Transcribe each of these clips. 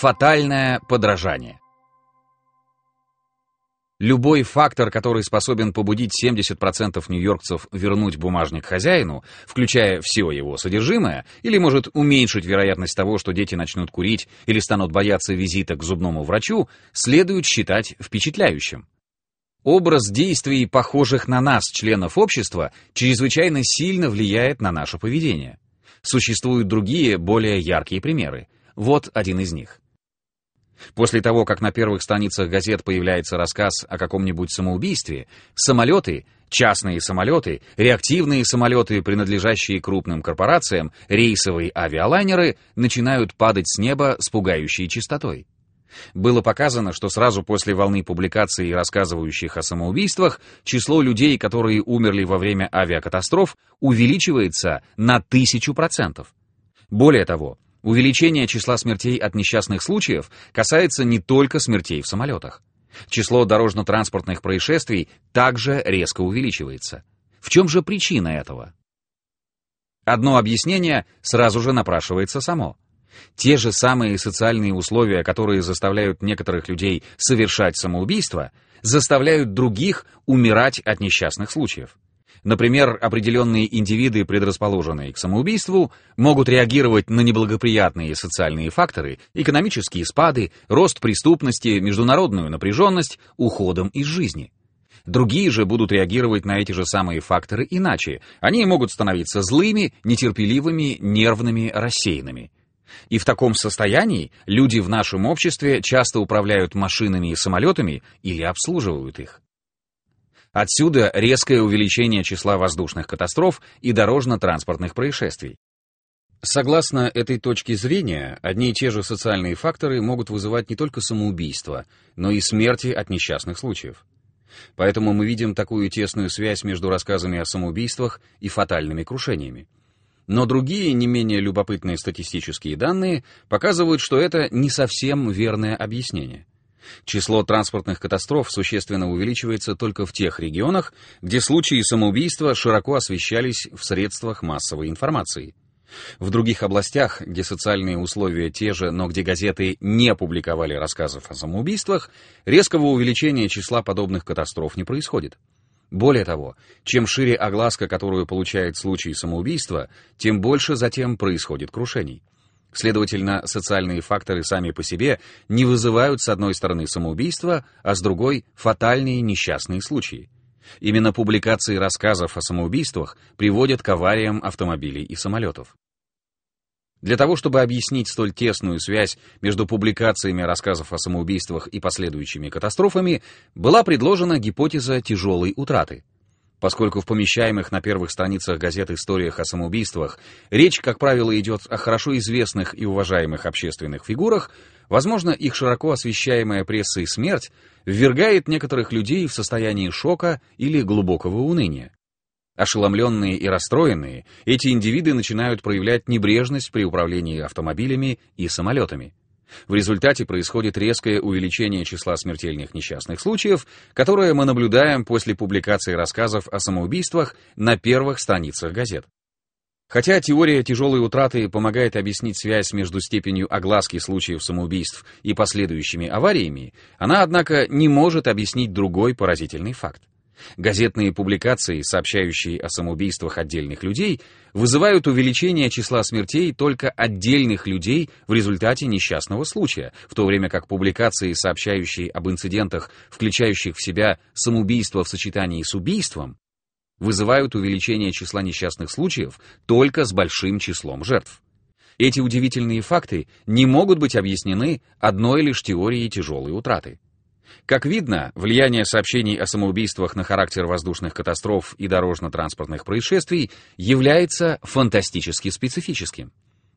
Фатальное подражание. Любой фактор, который способен побудить 70% нью-йоркцев вернуть бумажник хозяину, включая все его содержимое, или может уменьшить вероятность того, что дети начнут курить или станут бояться визита к зубному врачу, следует считать впечатляющим. Образ действий, похожих на нас, членов общества, чрезвычайно сильно влияет на наше поведение. Существуют другие, более яркие примеры. Вот один из них. После того, как на первых страницах газет появляется рассказ о каком-нибудь самоубийстве, самолеты, частные самолеты, реактивные самолеты, принадлежащие крупным корпорациям, рейсовые авиалайнеры начинают падать с неба с пугающей частотой. Было показано, что сразу после волны публикаций, рассказывающих о самоубийствах, число людей, которые умерли во время авиакатастроф, увеличивается на тысячу процентов. Более того, Увеличение числа смертей от несчастных случаев касается не только смертей в самолетах. Число дорожно-транспортных происшествий также резко увеличивается. В чем же причина этого? Одно объяснение сразу же напрашивается само. Те же самые социальные условия, которые заставляют некоторых людей совершать самоубийство, заставляют других умирать от несчастных случаев. Например, определенные индивиды, предрасположенные к самоубийству, могут реагировать на неблагоприятные социальные факторы, экономические спады, рост преступности, международную напряженность, уходом из жизни. Другие же будут реагировать на эти же самые факторы иначе. Они могут становиться злыми, нетерпеливыми, нервными, рассеянными. И в таком состоянии люди в нашем обществе часто управляют машинами и самолетами или обслуживают их. Отсюда резкое увеличение числа воздушных катастроф и дорожно-транспортных происшествий. Согласно этой точке зрения, одни и те же социальные факторы могут вызывать не только самоубийство, но и смерти от несчастных случаев. Поэтому мы видим такую тесную связь между рассказами о самоубийствах и фатальными крушениями. Но другие, не менее любопытные статистические данные показывают, что это не совсем верное объяснение. Число транспортных катастроф существенно увеличивается только в тех регионах, где случаи самоубийства широко освещались в средствах массовой информации. В других областях, где социальные условия те же, но где газеты не публиковали рассказов о самоубийствах, резкого увеличения числа подобных катастроф не происходит. Более того, чем шире огласка, которую получает случай самоубийства, тем больше затем происходит крушений. Следовательно, социальные факторы сами по себе не вызывают с одной стороны самоубийства, а с другой — фатальные несчастные случаи. Именно публикации рассказов о самоубийствах приводят к авариям автомобилей и самолетов. Для того, чтобы объяснить столь тесную связь между публикациями рассказов о самоубийствах и последующими катастрофами, была предложена гипотеза тяжелой утраты — Поскольку в помещаемых на первых страницах газет историях о самоубийствах речь, как правило, идет о хорошо известных и уважаемых общественных фигурах, возможно, их широко освещаемая прессой смерть ввергает некоторых людей в состояние шока или глубокого уныния. Ошеломленные и расстроенные, эти индивиды начинают проявлять небрежность при управлении автомобилями и самолетами. В результате происходит резкое увеличение числа смертельных несчастных случаев, которое мы наблюдаем после публикации рассказов о самоубийствах на первых страницах газет. Хотя теория тяжелой утраты помогает объяснить связь между степенью огласки случаев самоубийств и последующими авариями, она, однако, не может объяснить другой поразительный факт. Газетные публикации, сообщающие о самоубийствах отдельных людей, вызывают увеличение числа смертей только отдельных людей в результате несчастного случая, в то время как публикации, сообщающие об инцидентах, включающих в себя самоубийство в сочетании с убийством, вызывают увеличение числа несчастных случаев только с большим числом жертв. Эти удивительные факты не могут быть объяснены одной лишь теорией тяжелой утраты. Как видно, влияние сообщений о самоубийствах на характер воздушных катастроф и дорожно-транспортных происшествий является фантастически специфическим.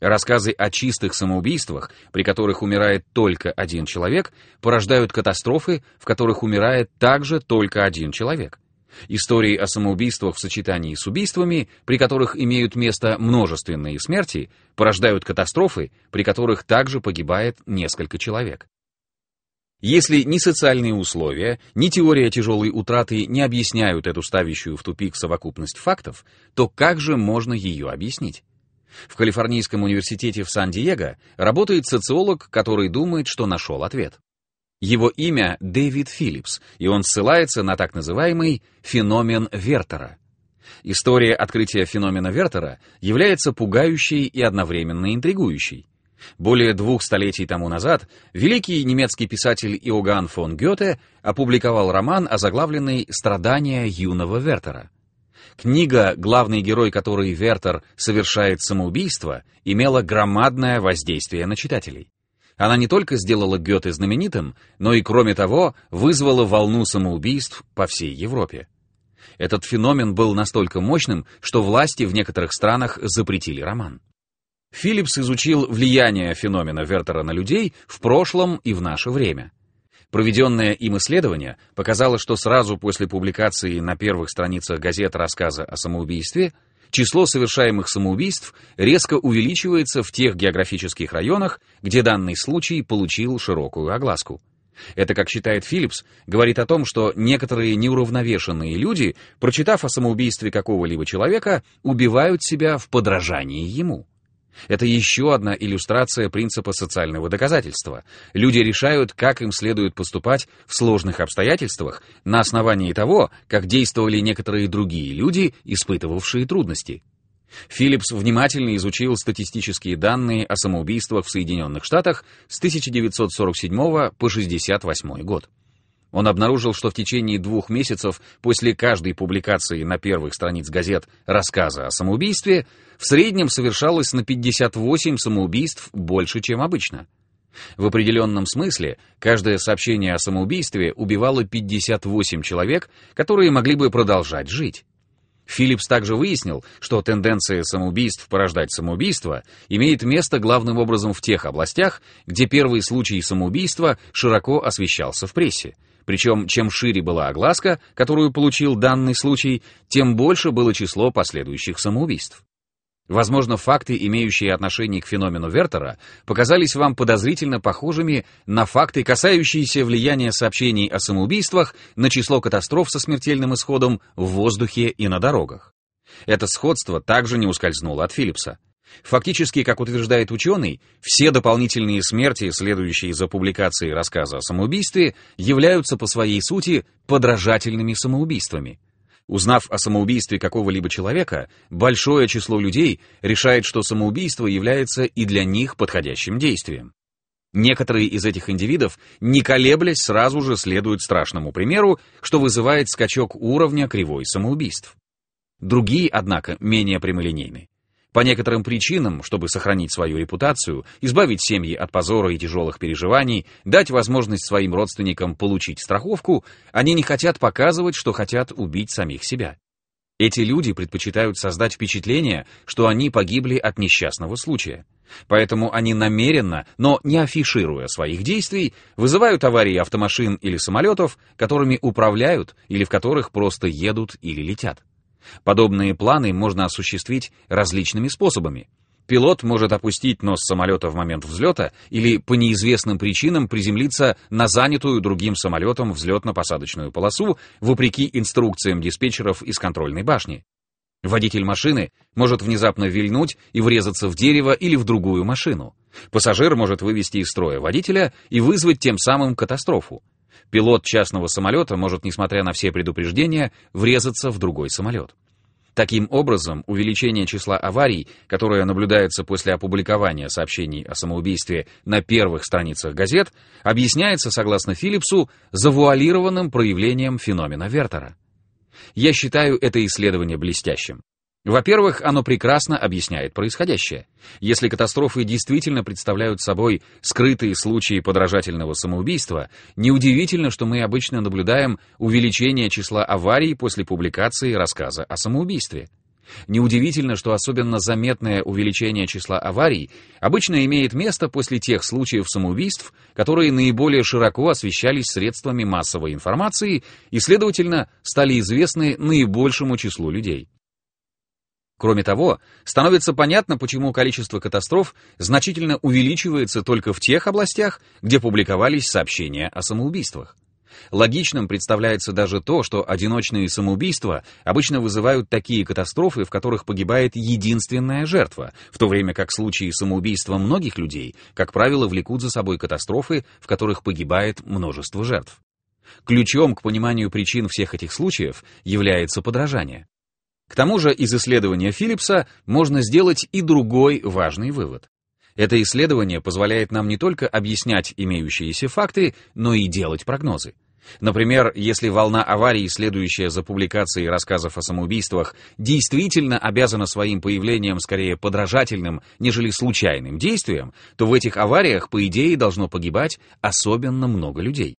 Рассказы о чистых самоубийствах, при которых умирает только один человек, порождают катастрофы, в которых умирает также только один человек. Истории о самоубийствах в сочетании с убийствами, при которых имеют место множественные смерти, порождают катастрофы, при которых также погибает несколько человек. Если ни социальные условия, ни теория тяжелой утраты не объясняют эту ставящую в тупик совокупность фактов, то как же можно ее объяснить? В Калифорнийском университете в Сан-Диего работает социолог, который думает, что нашел ответ. Его имя Дэвид Филлипс, и он ссылается на так называемый феномен Вертера. История открытия феномена Вертера является пугающей и одновременно интригующей. Более двух столетий тому назад великий немецкий писатель Иоганн фон Гёте опубликовал роман, озаглавленный «Страдания юного Вертера». Книга, главный герой которой Вертер совершает самоубийство, имела громадное воздействие на читателей. Она не только сделала Гёте знаменитым, но и, кроме того, вызвала волну самоубийств по всей Европе. Этот феномен был настолько мощным, что власти в некоторых странах запретили роман. Филлипс изучил влияние феномена Вертера на людей в прошлом и в наше время. Проведенное им исследование показало, что сразу после публикации на первых страницах газет рассказа о самоубийстве число совершаемых самоубийств резко увеличивается в тех географических районах, где данный случай получил широкую огласку. Это, как считает Филлипс, говорит о том, что некоторые неуравновешенные люди, прочитав о самоубийстве какого-либо человека, убивают себя в подражании ему. Это еще одна иллюстрация принципа социального доказательства. Люди решают, как им следует поступать в сложных обстоятельствах на основании того, как действовали некоторые другие люди, испытывавшие трудности. Филлипс внимательно изучил статистические данные о самоубийствах в Соединенных Штатах с 1947 по 1968 год. Он обнаружил, что в течение двух месяцев после каждой публикации на первых страниц газет рассказа о самоубийстве в среднем совершалось на 58 самоубийств больше, чем обычно. В определенном смысле каждое сообщение о самоубийстве убивало 58 человек, которые могли бы продолжать жить. Филлипс также выяснил, что тенденция самоубийств порождать самоубийство имеет место главным образом в тех областях, где первый случай самоубийства широко освещался в прессе, причем, чем шире была огласка, которую получил данный случай, тем больше было число последующих самоубийств. Возможно, факты, имеющие отношение к феномену Вертера, показались вам подозрительно похожими на факты, касающиеся влияния сообщений о самоубийствах на число катастроф со смертельным исходом в воздухе и на дорогах. Это сходство также не ускользнуло от Филлипса. Фактически, как утверждает ученый, все дополнительные смерти, следующие за публикацией рассказа о самоубийстве, являются по своей сути подражательными самоубийствами. Узнав о самоубийстве какого-либо человека, большое число людей решает, что самоубийство является и для них подходящим действием. Некоторые из этих индивидов, не колеблясь, сразу же следуют страшному примеру, что вызывает скачок уровня кривой самоубийств. Другие, однако, менее прямолинейны. По некоторым причинам, чтобы сохранить свою репутацию, избавить семьи от позора и тяжелых переживаний, дать возможность своим родственникам получить страховку, они не хотят показывать, что хотят убить самих себя. Эти люди предпочитают создать впечатление, что они погибли от несчастного случая. Поэтому они намеренно, но не афишируя своих действий, вызывают аварии автомашин или самолетов, которыми управляют или в которых просто едут или летят. Подобные планы можно осуществить различными способами. Пилот может опустить нос самолета в момент взлета или по неизвестным причинам приземлиться на занятую другим самолетом взлетно-посадочную полосу, вопреки инструкциям диспетчеров из контрольной башни. Водитель машины может внезапно вильнуть и врезаться в дерево или в другую машину. Пассажир может вывести из строя водителя и вызвать тем самым катастрофу. Пилот частного самолета может, несмотря на все предупреждения, врезаться в другой самолет. Таким образом, увеличение числа аварий, которое наблюдается после опубликования сообщений о самоубийстве на первых страницах газет, объясняется, согласно Филлипсу, завуалированным проявлением феномена Вертера. Я считаю это исследование блестящим. Во-первых, оно прекрасно объясняет происходящее. Если катастрофы действительно представляют собой скрытые случаи подражательного самоубийства, неудивительно, что мы обычно наблюдаем увеличение числа аварий после публикации рассказа о самоубийстве. Неудивительно, что особенно заметное увеличение числа аварий обычно имеет место после тех случаев самоубийств, которые наиболее широко освещались средствами массовой информации и, следовательно, стали известны наибольшему числу людей. Кроме того, становится понятно, почему количество катастроф значительно увеличивается только в тех областях, где публиковались сообщения о самоубийствах. Логичным представляется даже то, что одиночные самоубийства обычно вызывают такие катастрофы, в которых погибает единственная жертва, в то время как случаи самоубийства многих людей, как правило, влекут за собой катастрофы, в которых погибает множество жертв. Ключом к пониманию причин всех этих случаев является подражание. К тому же из исследования Филлипса можно сделать и другой важный вывод. Это исследование позволяет нам не только объяснять имеющиеся факты, но и делать прогнозы. Например, если волна аварий, следующая за публикацией рассказов о самоубийствах, действительно обязана своим появлением скорее подражательным, нежели случайным действием, то в этих авариях, по идее, должно погибать особенно много людей.